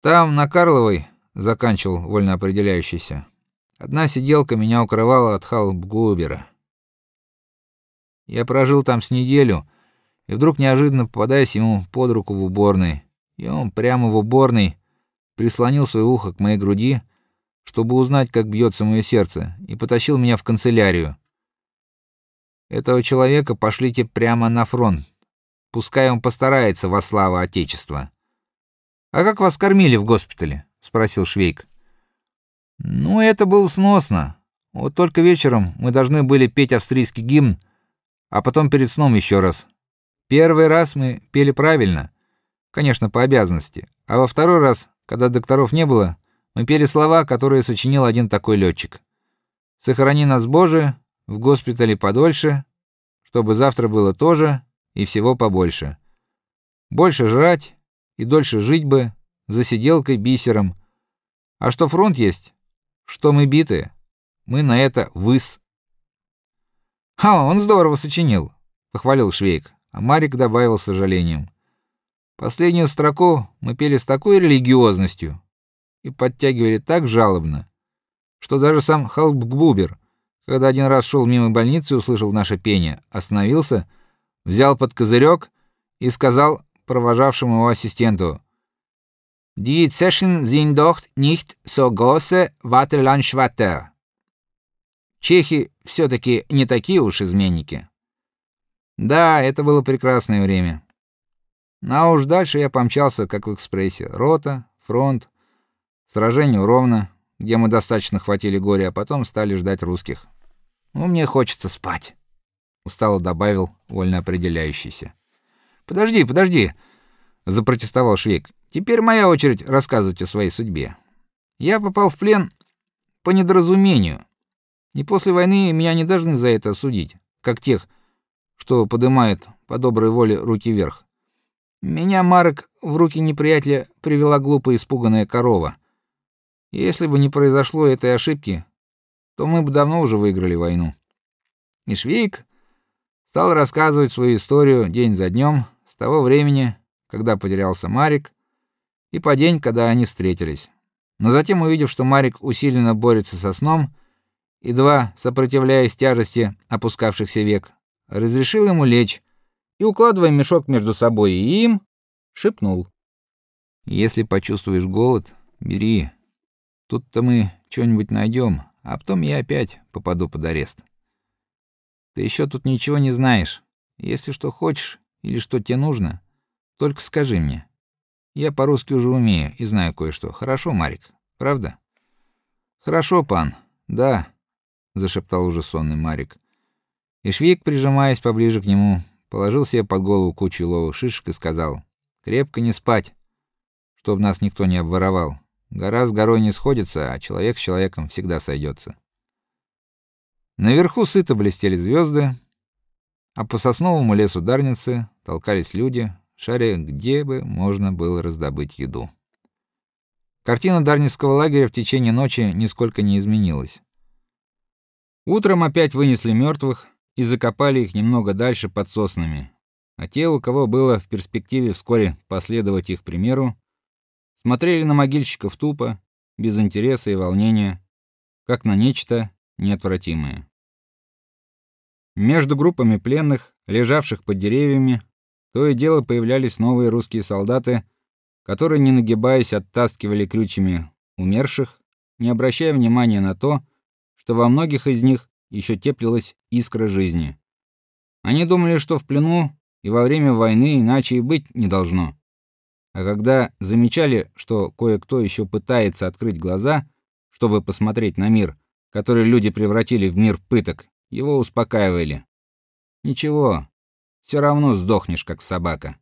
Там на Карловой заканчивал вольно определяющийся. Одна сиделка меня укрывала от Халбгубера. Я прожил там с неделю, и вдруг неожиданно попадаюсь ему под руку в уборной. И он прямо в уборной прислонил свое ухо к моей груди, чтобы узнать, как бьется мое сердце, и потащил меня в канцелярию. Этого человека пошлите прямо на фронт. Пускай он постарается во славу отечества. А как вас кормили в госпитале? спросил Швейк. Ну, это было сносно. Вот только вечером мы должны были петь австрийский гимн, а потом перед сном еще раз. Первый раз мы пели правильно, конечно, по обязанности, а во второй раз, когда докторов не было, мы пели слова, которые сочинил один такой летчик. Сохрани нас, Боже, в госпитале подольше, чтобы завтра было тоже и всего побольше. Больше жрать и дольше жить бы за сиделкой бисером. А что фронт есть, что мы битые, мы на это выс. Ха, он здорово сочинил, похвалил Швейк, а Марик добавил с сожалением: Последнюю строку мы пели с такой религиозностью и подтягивали так жалобно, что даже сам Халбгбубер, когда один раз шел мимо больницы и услышал наше пение, остановился, взял под козырек и сказал провожавшему его ассистенту: Die Zechen sind doch nicht so große Vaterlandschwatter. Чехи все таки не такие уж изменники. Да, это было прекрасное время. А уж дальше я помчался, как в экспрессе. Рота, фронт, сражение Ровно, где мы достаточно хватили горя, а потом стали ждать русских. Ну, мне хочется спать, устало добавил вольно определяющийся. Подожди, подожди, запротестовал Швейк. Теперь моя очередь рассказывать о своей судьбе. Я попал в плен по недоразумению. И после войны меня не должны за это судить, как тех, что поднимают по доброй воле руки вверх. Меня Марк в руки неприятеля привела глупая испуганная корова. Если бы не произошло этой ошибки, то мы бы давно уже выиграли войну. И стал рассказывать свою историю день за днем того времени, когда потерялся Марик, и по день, когда они встретились. Но затем, увидев, что Марик усиленно борется со сном, едва сопротивляясь тяжести опускавшихся век, разрешил ему лечь и, укладывая мешок между собой и им, шепнул: "Если почувствуешь голод, бери. Тут-то мы что-нибудь найдем, а потом я опять попаду под арест. Ты еще тут ничего не знаешь. Если что хочешь или что тебе нужно, только скажи мне. Я по-русски уже умею и знаю кое-что. Хорошо, Марик, правда? Хорошо, пан. Да, зашептал уже сонный Марик. И Швейк, прижимаясь поближе к нему, положил себе под голову кучу ловых шишек и сказал: "Крепко не спать, чтоб нас никто не обворовал. Гора с горой не сходится, а человек с человеком всегда сойдется. Наверху сыто блестели звезды, а по сосновому лесу Дарницы толкались люди, шаря где бы можно было раздобыть еду. Картина Дарницкого лагеря в течение ночи нисколько не изменилась. Утром опять вынесли мертвых и закопали их немного дальше под соснами. А те, у кого было в перспективе вскоре последовать их примеру, смотрели на могильщиков тупо, без интереса и волнения, как на нечто неотвратимое. Между группами пленных, лежавших под деревьями, то и дело появлялись новые русские солдаты, которые, не нагибаясь, оттаскивали крючьями умерших, не обращая внимания на то, что во многих из них еще теплилась искра жизни. Они думали, что в плену и во время войны иначе и быть не должно. А когда замечали, что кое-кто еще пытается открыть глаза, чтобы посмотреть на мир, который люди превратили в мир пыток, его успокаивали. Ничего, все равно сдохнешь как собака.